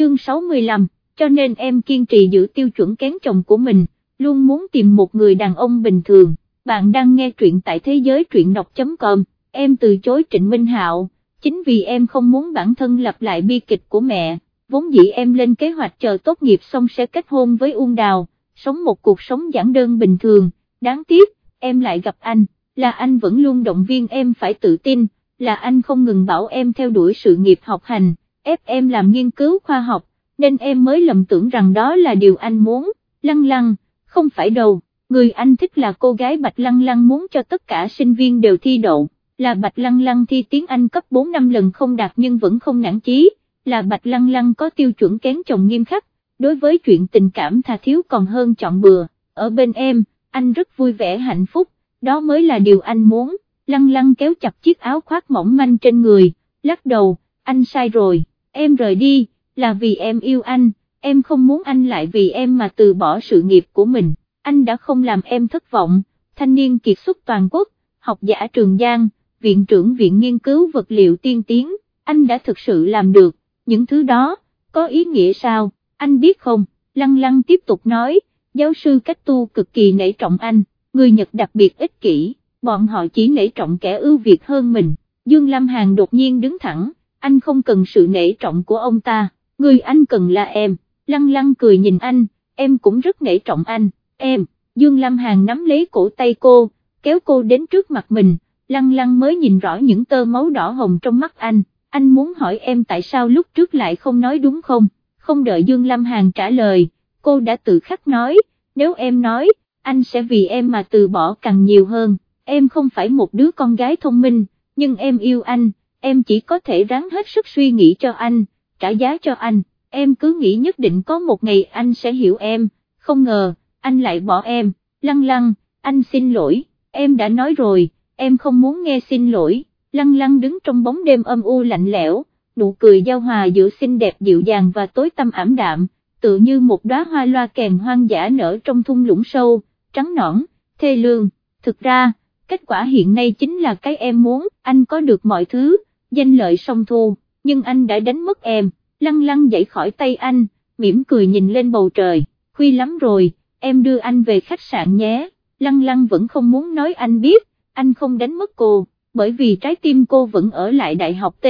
chương 65, cho nên em kiên trì giữ tiêu chuẩn kén chồng của mình, luôn muốn tìm một người đàn ông bình thường, bạn đang nghe truyện tại thế giới truyện đọc.com, em từ chối Trịnh Minh Hạo, chính vì em không muốn bản thân lặp lại bi kịch của mẹ, vốn dĩ em lên kế hoạch chờ tốt nghiệp xong sẽ kết hôn với Uông Đào, sống một cuộc sống giản đơn bình thường, đáng tiếc, em lại gặp anh, là anh vẫn luôn động viên em phải tự tin, là anh không ngừng bảo em theo đuổi sự nghiệp học hành, ép em làm nghiên cứu khoa học, nên em mới lầm tưởng rằng đó là điều anh muốn, lăng lăng, không phải đâu, người anh thích là cô gái Bạch Lăng Lăng muốn cho tất cả sinh viên đều thi đậu, là Bạch Lăng Lăng thi tiếng Anh cấp 4 năm lần không đạt nhưng vẫn không nản chí, là Bạch Lăng Lăng có tiêu chuẩn kén chồng nghiêm khắc, đối với chuyện tình cảm tha thiếu còn hơn chọn bừa, ở bên em, anh rất vui vẻ hạnh phúc, đó mới là điều anh muốn, Lăng Lăng kéo chặt chiếc áo khoác mỏng manh trên người, lắc đầu, anh sai rồi, em rời đi, là vì em yêu anh, em không muốn anh lại vì em mà từ bỏ sự nghiệp của mình, anh đã không làm em thất vọng, thanh niên kiệt xuất toàn quốc, học giả Trường Giang, viện trưởng viện nghiên cứu vật liệu tiên tiến, anh đã thực sự làm được, những thứ đó, có ý nghĩa sao, anh biết không, lăng lăng tiếp tục nói, giáo sư cách tu cực kỳ nể trọng anh, người Nhật đặc biệt ích kỷ, bọn họ chỉ nể trọng kẻ ưu việt hơn mình, Dương Lam Hàn đột nhiên đứng thẳng, anh không cần sự nể trọng của ông ta, người anh cần là em, lăng lăng cười nhìn anh, em cũng rất nể trọng anh, em, Dương Lam Hàn nắm lấy cổ tay cô, kéo cô đến trước mặt mình, lăng lăng mới nhìn rõ những tơ máu đỏ hồng trong mắt anh, anh muốn hỏi em tại sao lúc trước lại không nói đúng không, không đợi Dương Lam Hàn trả lời, cô đã tự khắc nói, nếu em nói, anh sẽ vì em mà từ bỏ càng nhiều hơn, em không phải một đứa con gái thông minh, nhưng em yêu anh, em chỉ có thể ráng hết sức suy nghĩ cho anh, trả giá cho anh, em cứ nghĩ nhất định có một ngày anh sẽ hiểu em, không ngờ, anh lại bỏ em, lăng lăng, anh xin lỗi, em đã nói rồi, em không muốn nghe xin lỗi, lăng lăng đứng trong bóng đêm âm u lạnh lẽo, nụ cười giao hòa giữa xinh đẹp dịu dàng và tối tâm ảm đạm, tự như một đóa hoa loa kèn hoang dã nở trong thung lũng sâu, trắng nõn, thê lương, thực ra, kết quả hiện nay chính là cái em muốn, anh có được mọi thứ, danh lợi song thu, nhưng anh đã đánh mất em, lăng lăng dậy khỏi tay anh, mỉm cười nhìn lên bầu trời, khuya lắm rồi, em đưa anh về khách sạn nhé, lăng lăng vẫn không muốn nói anh biết, anh không đánh mất cô, bởi vì trái tim cô vẫn ở lại đại học T,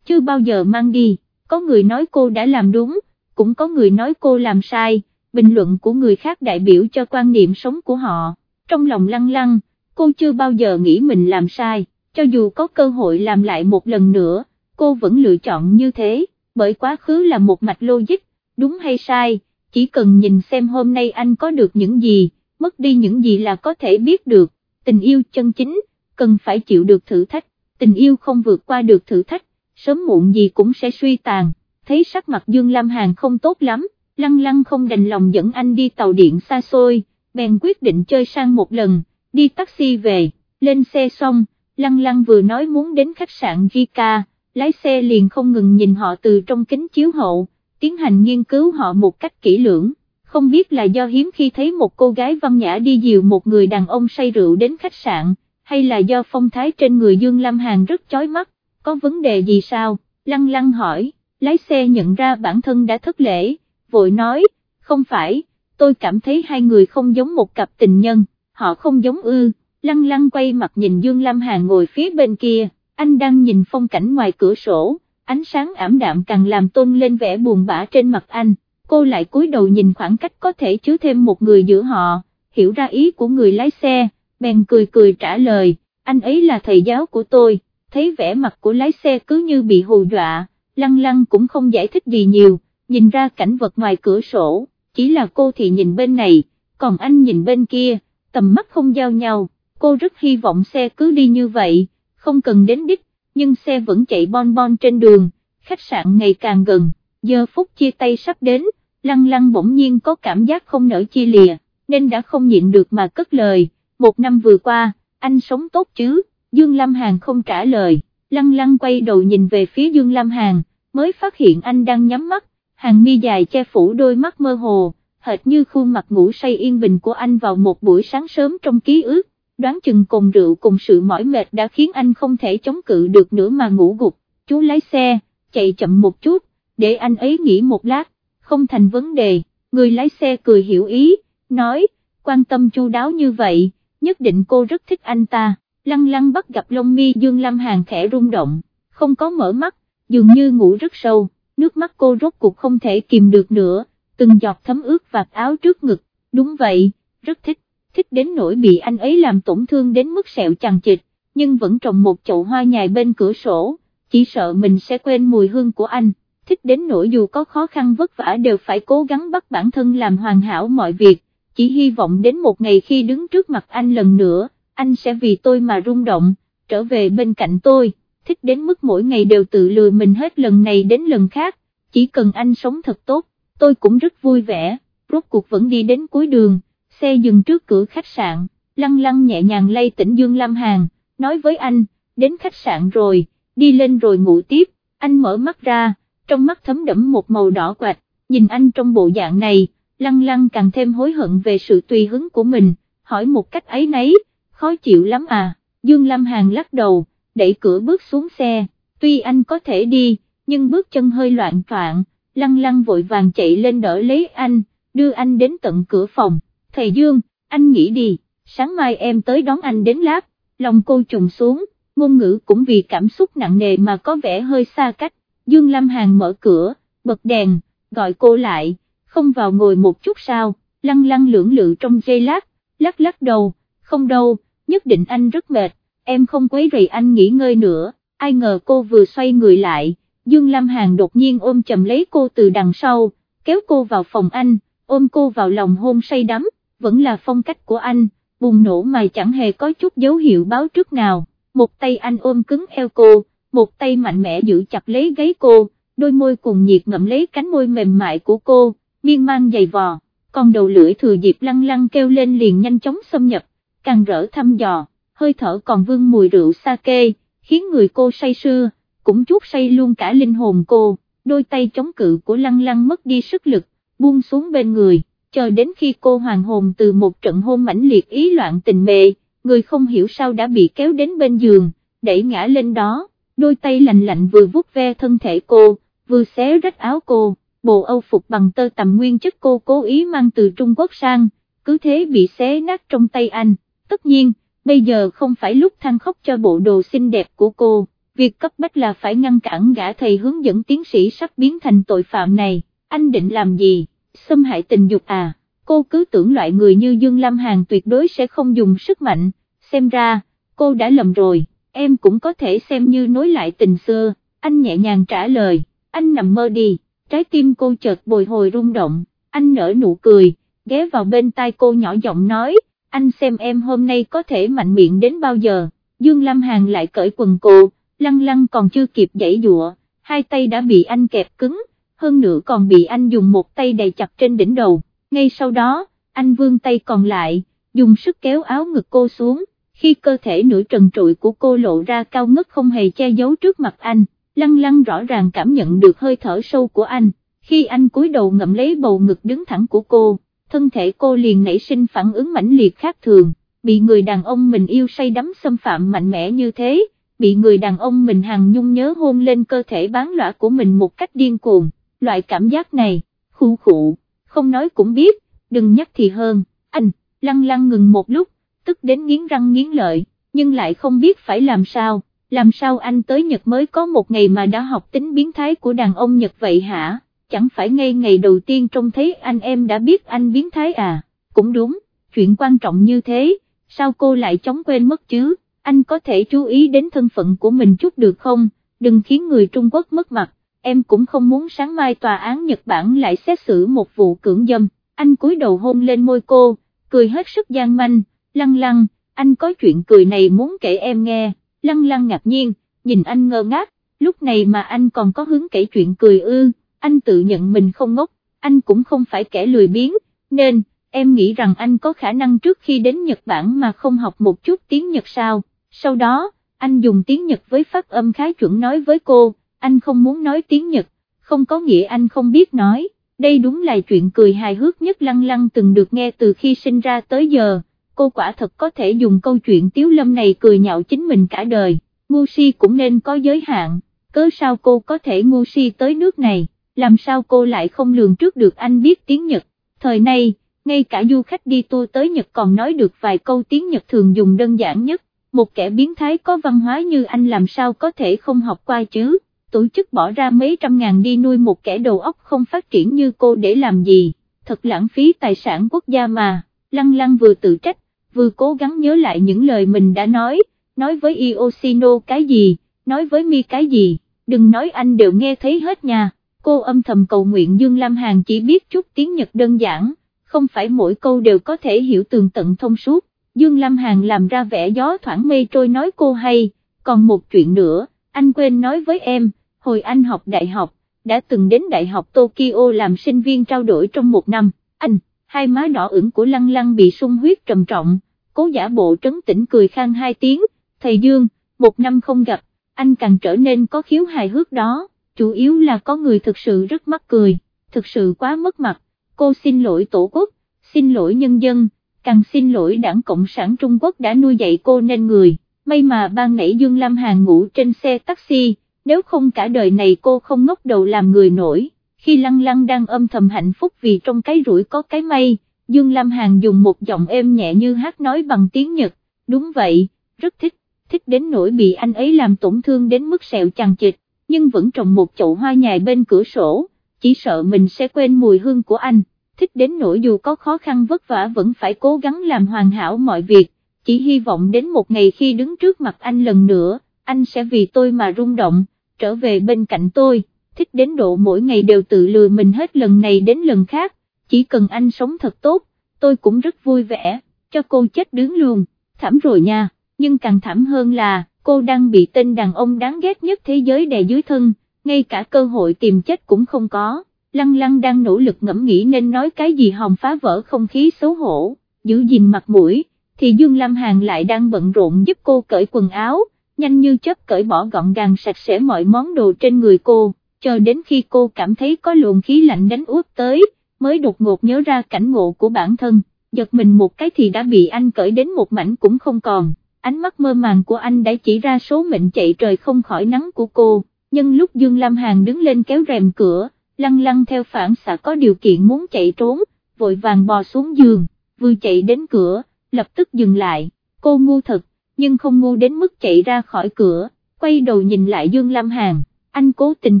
chưa bao giờ mang đi, có người nói cô đã làm đúng, cũng có người nói cô làm sai, bình luận của người khác đại biểu cho quan niệm sống của họ, trong lòng lăng lăng, cô chưa bao giờ nghĩ mình làm sai, cho dù có cơ hội làm lại một lần nữa, cô vẫn lựa chọn như thế, bởi quá khứ là một mạch logic, đúng hay sai, chỉ cần nhìn xem hôm nay anh có được những gì, mất đi những gì là có thể biết được, tình yêu chân chính, cần phải chịu được thử thách, tình yêu không vượt qua được thử thách, sớm muộn gì cũng sẽ suy tàn, thấy sắc mặt Dương Lam Hàn không tốt lắm, lăng lăng không đành lòng dẫn anh đi tàu điện xa xôi, bèn quyết định chơi sang một lần, đi taxi về, lên xe xong, lăng lăng vừa nói muốn đến khách sạn Gika, lái xe liền không ngừng nhìn họ từ trong kính chiếu hậu, tiến hành nghiên cứu họ một cách kỹ lưỡng, không biết là do hiếm khi thấy một cô gái văn nhã đi dìu một người đàn ông say rượu đến khách sạn, hay là do phong thái trên người Dương Lam Hàn rất chói mắt, có vấn đề gì sao, lăng lăng hỏi, lái xe nhận ra bản thân đã thất lễ, vội nói, không phải, tôi cảm thấy hai người không giống một cặp tình nhân, họ không giống ư, lăng lăng quay mặt nhìn Dương Lam Hàn ngồi phía bên kia, anh đang nhìn phong cảnh ngoài cửa sổ, ánh sáng ảm đạm càng làm tôn lên vẻ buồn bã trên mặt anh, cô lại cúi đầu nhìn khoảng cách có thể chứa thêm một người giữa họ, hiểu ra ý của người lái xe, bèn cười cười trả lời, anh ấy là thầy giáo của tôi, thấy vẻ mặt của lái xe cứ như bị hù dọa, lăng lăng cũng không giải thích gì nhiều, nhìn ra cảnh vật ngoài cửa sổ, chỉ là cô thì nhìn bên này, còn anh nhìn bên kia, tầm mắt không giao nhau, cô rất hy vọng xe cứ đi như vậy, không cần đến đích, nhưng xe vẫn chạy bon bon trên đường, khách sạn ngày càng gần, giờ phút chia tay sắp đến, lăng lăng bỗng nhiên có cảm giác không nở chia lìa, nên đã không nhịn được mà cất lời, một năm vừa qua, anh sống tốt chứ, Dương Lam Hàn không trả lời, lăng lăng quay đầu nhìn về phía Dương Lam Hàn, mới phát hiện anh đang nhắm mắt, hàng mi dài che phủ đôi mắt mơ hồ, hệt như khuôn mặt ngủ say yên bình của anh vào một buổi sáng sớm trong ký ức, đoán chừng cùng rượu cùng sự mỏi mệt đã khiến anh không thể chống cự được nữa mà ngủ gục, chú lái xe, chạy chậm một chút, để anh ấy nghỉ một lát, không thành vấn đề, người lái xe cười hiểu ý, nói, quan tâm chu đáo như vậy, nhất định cô rất thích anh ta, lăng lăng bắt gặp lông mi Dương Lam Hàn khẽ rung động, không có mở mắt, dường như ngủ rất sâu, nước mắt cô rốt cuộc không thể kìm được nữa, từng giọt thấm ướt vạt áo trước ngực, đúng vậy, rất thích, thích đến nỗi bị anh ấy làm tổn thương đến mức sẹo chằng chịt, nhưng vẫn trồng một chậu hoa nhài bên cửa sổ, chỉ sợ mình sẽ quên mùi hương của anh, thích đến nỗi dù có khó khăn vất vả đều phải cố gắng bắt bản thân làm hoàn hảo mọi việc, chỉ hy vọng đến một ngày khi đứng trước mặt anh lần nữa, anh sẽ vì tôi mà rung động, trở về bên cạnh tôi, thích đến mức mỗi ngày đều tự lừa mình hết lần này đến lần khác, chỉ cần anh sống thật tốt, tôi cũng rất vui vẻ, rốt cuộc vẫn đi đến cuối đường, xe dừng trước cửa khách sạn, lăng lăng nhẹ nhàng lay tỉnh Dương Lam Hàn, nói với anh, đến khách sạn rồi, đi lên rồi ngủ tiếp, anh mở mắt ra, trong mắt thấm đẫm một màu đỏ quạch, nhìn anh trong bộ dạng này, lăng lăng càng thêm hối hận về sự tùy hứng của mình, hỏi một cách ấy nấy, khó chịu lắm à, Dương Lam Hàn lắc đầu, đẩy cửa bước xuống xe, tuy anh có thể đi, nhưng bước chân hơi loạn troạn, lăng lăng vội vàng chạy lên đỡ lấy anh, đưa anh đến tận cửa phòng, thầy Dương, anh nghĩ đi, sáng mai em tới đón anh đến lát. lòng cô trùng xuống, ngôn ngữ cũng vì cảm xúc nặng nề mà có vẻ hơi xa cách, Dương Lam Hàn mở cửa, bật đèn, gọi cô lại, không vào ngồi một chút sao, lăng lăng lưỡng lự trong giây lát, lắc lắc đầu, không đâu, nhất định anh rất mệt, em không quấy rầy anh nghỉ ngơi nữa, ai ngờ cô vừa xoay người lại, Dương Lam Hàn đột nhiên ôm chầm lấy cô từ đằng sau, kéo cô vào phòng anh, ôm cô vào lòng hôn say đắm, vẫn là phong cách của anh, bùng nổ mà chẳng hề có chút dấu hiệu báo trước nào, một tay anh ôm cứng eo cô, một tay mạnh mẽ giữ chặt lấy gáy cô, đôi môi cùng nhiệt ngậm lấy cánh môi mềm mại của cô, miên man dày vò, còn đầu lưỡi thừa dịp lăng lăng kêu lên liền nhanh chóng xâm nhập, càng rỡ thăm dò, hơi thở còn vương mùi rượu sake, khiến người cô say sưa, cũng chút say luôn cả linh hồn cô, đôi tay chống cự của lăng lăng mất đi sức lực, buông xuống bên người, cho đến khi cô hoàng hồn từ một trận hôn mãnh liệt ý loạn tình mê, người không hiểu sao đã bị kéo đến bên giường, đẩy ngã lên đó, đôi tay lạnh lạnh vừa vuốt ve thân thể cô, vừa xé rách áo cô, bộ âu phục bằng tơ tầm nguyên chất cô cố ý mang từ Trung Quốc sang, cứ thế bị xé nát trong tay anh, tất nhiên, bây giờ không phải lúc than khóc cho bộ đồ xinh đẹp của cô, việc cấp bách là phải ngăn cản gã thầy hướng dẫn tiến sĩ sắp biến thành tội phạm này, anh định làm gì, xâm hại tình dục à, cô cứ tưởng loại người như Dương Lam Hàn tuyệt đối sẽ không dùng sức mạnh, xem ra, cô đã lầm rồi, em cũng có thể xem như nối lại tình xưa, anh nhẹ nhàng trả lời, anh nằm mơ đi, trái tim cô chợt bồi hồi rung động, anh nở nụ cười, ghé vào bên tai cô nhỏ giọng nói, anh xem em hôm nay có thể mạnh miệng đến bao giờ, Dương Lam Hàn lại cởi quần cô, lăng lăng còn chưa kịp dãy dụa, hai tay đã bị anh kẹp cứng, hơn nữa còn bị anh dùng một tay đầy chặt trên đỉnh đầu, ngay sau đó, anh vươn tay còn lại, dùng sức kéo áo ngực cô xuống, khi cơ thể nửa trần trụi của cô lộ ra cao ngất không hề che giấu trước mặt anh, lăng lăng rõ ràng cảm nhận được hơi thở sâu của anh, khi anh cúi đầu ngậm lấy bầu ngực đứng thẳng của cô, thân thể cô liền nảy sinh phản ứng mãnh liệt khác thường, bị người đàn ông mình yêu say đắm xâm phạm mạnh mẽ như thế, bị người đàn ông mình hằng nhung nhớ hôn lên cơ thể bán lõa của mình một cách điên cuồng, loại cảm giác này, khu khụ, không nói cũng biết, đừng nhắc thì hơn, anh, lăng lăng ngừng một lúc, tức đến nghiến răng nghiến lợi, nhưng lại không biết phải làm sao, làm sao anh tới Nhật mới có một ngày mà đã học tính biến thái của đàn ông Nhật vậy hả, chẳng phải ngay ngày đầu tiên trông thấy anh em đã biết anh biến thái à, cũng đúng, chuyện quan trọng như thế, sao cô lại chóng quên mất chứ, anh có thể chú ý đến thân phận của mình chút được không, đừng khiến người Trung Quốc mất mặt, em cũng không muốn sáng mai tòa án Nhật Bản lại xét xử một vụ cưỡng dâm, anh cúi đầu hôn lên môi cô, cười hết sức gian manh, lăng lăng, anh có chuyện cười này muốn kể em nghe, lăng lăng ngạc nhiên, nhìn anh ngơ ngác, lúc này mà anh còn có hứng kể chuyện cười ư, anh tự nhận mình không ngốc, anh cũng không phải kẻ lười biếng, nên, em nghĩ rằng anh có khả năng trước khi đến Nhật Bản mà không học một chút tiếng Nhật sao, sau đó, anh dùng tiếng Nhật với phát âm khá chuẩn nói với cô, anh không muốn nói tiếng Nhật, không có nghĩa anh không biết nói, đây đúng là chuyện cười hài hước nhất lăng lăng từng được nghe từ khi sinh ra tới giờ. Cô quả thật có thể dùng câu chuyện tiếu lâm này cười nhạo chính mình cả đời, ngu si cũng nên có giới hạn, cớ sao cô có thể ngu si tới nước này, làm sao cô lại không lường trước được anh biết tiếng Nhật, thời nay, ngay cả du khách đi tour tới Nhật còn nói được vài câu tiếng Nhật thường dùng đơn giản nhất, một kẻ biến thái có văn hóa như anh làm sao có thể không học qua chứ, tổ chức bỏ ra mấy trăm ngàn đi nuôi một kẻ đầu óc không phát triển như cô để làm gì, thật lãng phí tài sản quốc gia mà, lăng lăng vừa tự trách, vừa cố gắng nhớ lại những lời mình đã nói, nói với Iosino cái gì, nói với Mi cái gì, đừng nói anh đều nghe thấy hết nha, cô âm thầm cầu nguyện Dương Lam Hàn chỉ biết chút tiếng Nhật đơn giản, không phải mỗi câu đều có thể hiểu tường tận thông suốt, Dương Lam Hàn làm ra vẻ gió thoảng mây trôi nói cô hay, còn một chuyện nữa, anh quên nói với em, hồi anh học đại học, đã từng đến đại học Tokyo làm sinh viên trao đổi trong một năm, anh, hai má đỏ ửng của lăng lăng bị sung huyết trầm trọng, cố giả bộ trấn tĩnh cười khang hai tiếng, thầy Dương, một năm không gặp, anh càng trở nên có khiếu hài hước đó, chủ yếu là có người thực sự rất mắc cười, thực sự quá mất mặt, cô xin lỗi tổ quốc, xin lỗi nhân dân, càng xin lỗi đảng Cộng sản Trung Quốc đã nuôi dạy cô nên người, may mà ban nãy Dương Lam Hàn ngủ trên xe taxi, nếu không cả đời này cô không ngốc đầu làm người nổi, khi Lăng Lăng đang âm thầm hạnh phúc vì trong cái rủi có cái may, Dương Lam Hàn dùng một giọng êm nhẹ như hát nói bằng tiếng Nhật, đúng vậy, rất thích, thích đến nỗi bị anh ấy làm tổn thương đến mức sẹo chằng chịt, nhưng vẫn trồng một chậu hoa nhài bên cửa sổ, chỉ sợ mình sẽ quên mùi hương của anh, thích đến nỗi dù có khó khăn vất vả vẫn phải cố gắng làm hoàn hảo mọi việc, chỉ hy vọng đến một ngày khi đứng trước mặt anh lần nữa, anh sẽ vì tôi mà rung động, trở về bên cạnh tôi, thích đến độ mỗi ngày đều tự lừa mình hết lần này đến lần khác, chỉ cần anh sống thật tốt, tôi cũng rất vui vẻ, cho cô chết đứng luôn, thảm rồi nha, nhưng càng thảm hơn là, cô đang bị tên đàn ông đáng ghét nhất thế giới đè dưới thân, ngay cả cơ hội tìm chết cũng không có, lăng lăng đang nỗ lực ngẫm nghĩ nên nói cái gì hòng phá vỡ không khí xấu hổ, giữ gìn mặt mũi, thì Dương Lam Hàn lại đang bận rộn giúp cô cởi quần áo, nhanh như chớp cởi bỏ gọn gàng sạch sẽ mọi món đồ trên người cô, chờ đến khi cô cảm thấy có luồng khí lạnh đánh úp tới, mới đột ngột nhớ ra cảnh ngộ của bản thân, giật mình một cái thì đã bị anh cởi đến một mảnh cũng không còn, ánh mắt mơ màng của anh đã chỉ ra số mệnh chạy trời không khỏi nắng của cô, nhưng lúc Dương Lam Hàn đứng lên kéo rèm cửa, lăng lăng theo phản xạ có điều kiện muốn chạy trốn, vội vàng bò xuống giường, vừa chạy đến cửa, lập tức dừng lại, cô ngu thật, nhưng không ngu đến mức chạy ra khỏi cửa, quay đầu nhìn lại Dương Lam Hàn, anh cố tình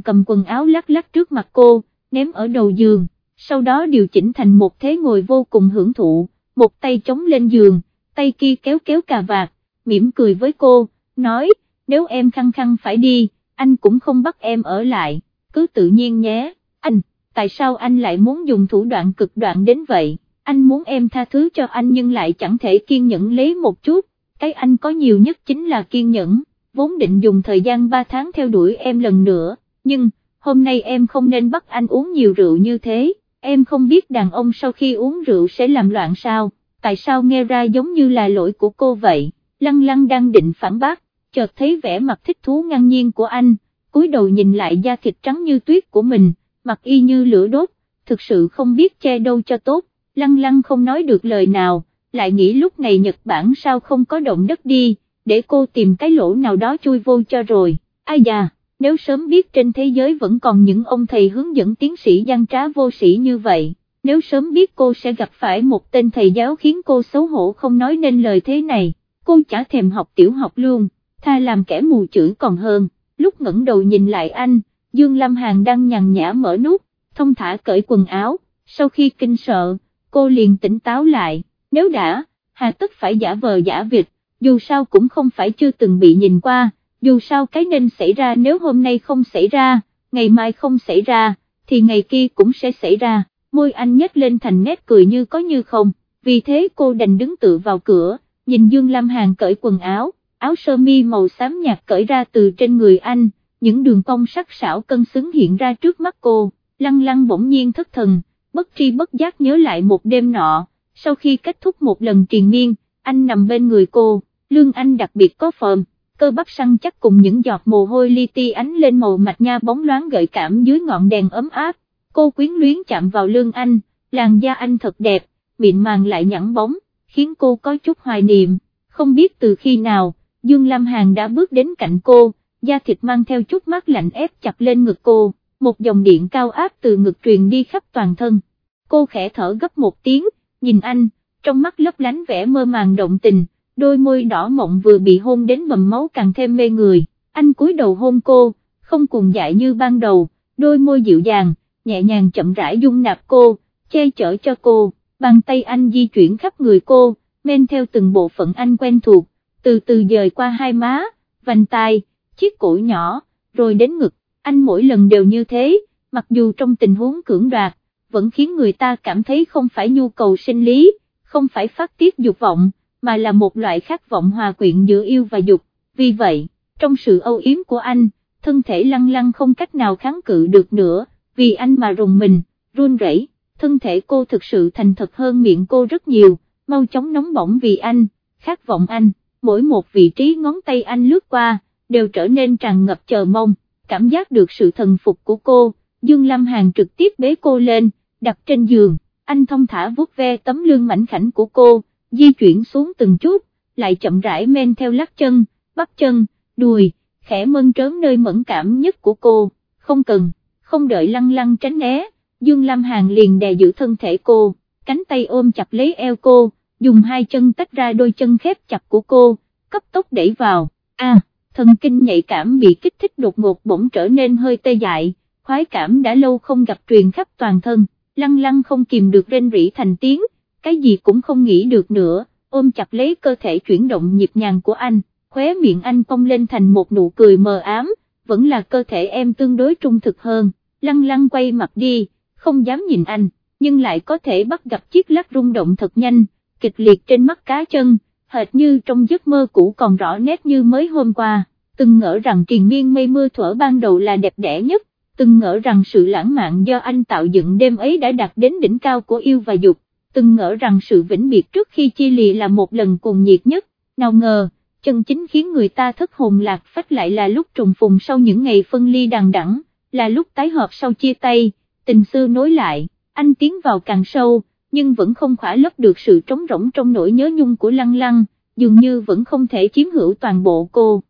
cầm quần áo lắc lắc trước mặt cô, ném ở đầu giường, sau đó điều chỉnh thành một thế ngồi vô cùng hưởng thụ, một tay chống lên giường, tay kia kéo kéo cà vạt, mỉm cười với cô, nói, nếu em khăng khăng phải đi, anh cũng không bắt em ở lại, cứ tự nhiên nhé, anh, tại sao anh lại muốn dùng thủ đoạn cực đoạn đến vậy, anh muốn em tha thứ cho anh nhưng lại chẳng thể kiên nhẫn lấy một chút, cái anh có nhiều nhất chính là kiên nhẫn, vốn định dùng thời gian 3 tháng theo đuổi em lần nữa, nhưng, hôm nay em không nên bắt anh uống nhiều rượu như thế, em không biết đàn ông sau khi uống rượu sẽ làm loạn sao, tại sao nghe ra giống như là lỗi của cô vậy, lăng lăng đang định phản bác, chợt thấy vẻ mặt thích thú ngang nhiên của anh, cúi đầu nhìn lại da thịt trắng như tuyết của mình, mặt y như lửa đốt, thực sự không biết che đâu cho tốt, lăng lăng không nói được lời nào lại nghĩ lúc này Nhật Bản sao không có động đất đi, để cô tìm cái lỗ nào đó chui vô cho rồi, ai da, nếu sớm biết trên thế giới vẫn còn những ông thầy hướng dẫn tiến sĩ gian trá vô sĩ như vậy, nếu sớm biết cô sẽ gặp phải một tên thầy giáo khiến cô xấu hổ không nói nên lời thế này, cô chả thèm học tiểu học luôn, tha làm kẻ mù chữ còn hơn, lúc ngẩng đầu nhìn lại anh, Dương Lam Hàn đang nhằn nhã mở nút, thông thả cởi quần áo, sau khi kinh sợ, cô liền tỉnh táo lại nếu đã, hà tất phải giả vờ giả vịt, dù sao cũng không phải chưa từng bị nhìn qua, dù sao cái nên xảy ra nếu hôm nay không xảy ra, ngày mai không xảy ra, thì ngày kia cũng sẽ xảy ra, môi anh nhếch lên thành nét cười như có như không, vì thế cô đành đứng tự vào cửa, nhìn Dương Lam Hàn cởi quần áo, áo sơ mi màu xám nhạt cởi ra từ trên người anh, những đường cong sắc sảo cân xứng hiện ra trước mắt cô, lăng lăng bỗng nhiên thất thần, bất tri bất giác nhớ lại một đêm nọ sau khi kết thúc một lần triền miên, anh nằm bên người cô, lương anh đặc biệt có phờm, cơ bắp săn chắc cùng những giọt mồ hôi li ti ánh lên màu mạch nha bóng loáng gợi cảm dưới ngọn đèn ấm áp, cô quyến luyến chạm vào lương anh, làn da anh thật đẹp, mịn màng lại nhẵn bóng, khiến cô có chút hoài niệm, không biết từ khi nào, Dương Lam Hàn đã bước đến cạnh cô, da thịt mang theo chút mát lạnh ép chặt lên ngực cô, một dòng điện cao áp từ ngực truyền đi khắp toàn thân. Cô khẽ thở gấp một tiếng, nhìn anh, trong mắt lấp lánh vẻ mơ màng động tình, đôi môi đỏ mộng vừa bị hôn đến bầm máu càng thêm mê người, anh cúi đầu hôn cô, không cùng dại như ban đầu, đôi môi dịu dàng, nhẹ nhàng chậm rãi dung nạp cô, che chở cho cô, bàn tay anh di chuyển khắp người cô, men theo từng bộ phận anh quen thuộc, từ từ dời qua hai má, vành tai, chiếc cổ nhỏ, rồi đến ngực, anh mỗi lần đều như thế, mặc dù trong tình huống cưỡng đoạt, vẫn khiến người ta cảm thấy không phải nhu cầu sinh lý, không phải phát tiết dục vọng, mà là một loại khát vọng hòa quyện giữa yêu và dục, vì vậy, trong sự âu yếm của anh, thân thể lăng lăng không cách nào kháng cự được nữa, vì anh mà rùng mình, run rẩy, thân thể cô thực sự thành thật hơn miệng cô rất nhiều, mau chóng nóng bỏng vì anh, khát vọng anh, mỗi một vị trí ngón tay anh lướt qua, đều trở nên tràn ngập chờ mong, cảm giác được sự thần phục của cô, Dương Lâm Hàn trực tiếp bế cô lên, đặt trên giường, anh thông thả vuốt ve tấm lưng mảnh khảnh của cô, di chuyển xuống từng chút, lại chậm rãi men theo lắc chân, bắp chân, đùi, khẽ mơn trớn nơi mẫn cảm nhất của cô, không cần, không đợi lăng lăng tránh né, Dương Lam Hàn liền đè giữ thân thể cô, cánh tay ôm chặt lấy eo cô, dùng hai chân tách ra đôi chân khép chặt của cô, cấp tốc đẩy vào, a thần kinh nhạy cảm bị kích thích đột ngột bỗng trở nên hơi tê dại, khoái cảm đã lâu không gặp truyền khắp toàn thân, lăng lăng không kìm được rên rỉ thành tiếng, cái gì cũng không nghĩ được nữa, ôm chặt lấy cơ thể chuyển động nhịp nhàng của anh, khóe miệng anh cong lên thành một nụ cười mờ ám, vẫn là cơ thể em tương đối trung thực hơn, lăng lăng quay mặt đi, không dám nhìn anh, nhưng lại có thể bắt gặp chiếc lắc rung động thật nhanh, kịch liệt trên mắt cá chân, hệt như trong giấc mơ cũ còn rõ nét như mới hôm qua, từng ngỡ rằng triền miên mây mưa thuở ban đầu là đẹp đẽ nhất, từng ngỡ rằng sự lãng mạn do anh tạo dựng đêm ấy đã đạt đến đỉnh cao của yêu và dục, từng ngỡ rằng sự vĩnh biệt trước khi chia lìa là một lần cuồng nhiệt nhất, nào ngờ, chân chính khiến người ta thất hồn lạc phách lại là lúc trùng phùng sau những ngày phân ly đằng đẵng, là lúc tái hợp sau chia tay, tình xưa nối lại, anh tiến vào càng sâu, nhưng vẫn không khỏa lấp được sự trống rỗng trong nỗi nhớ nhung của lăng lăng, dường như vẫn không thể chiếm hữu toàn bộ cô.